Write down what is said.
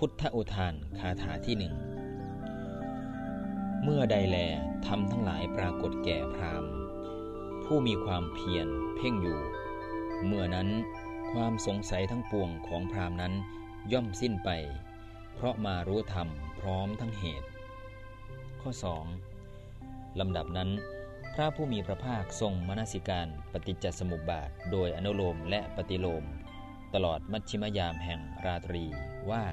พุทธอุทานคาถาที่หนึ่ง เมื่อใดแลทำทั้งหลายปรากฏแก่พรามผู้มีความเพียรเพ่งอยู่ เมื่อนั้นความสงสัยทั้งปวงของพรามนั้นย่อมสิ้นไป เพราะมารู้ธรรมพร้อมทั้งเหตุ ข้อ 2. ลำดับนั้น พระผู้มีพระภาคทรงมนสิการปฏิจจสมุปบาท โดยอนุโลมและปฏิโลม ตลอดมัชชิมยามแห่งราตรีว่า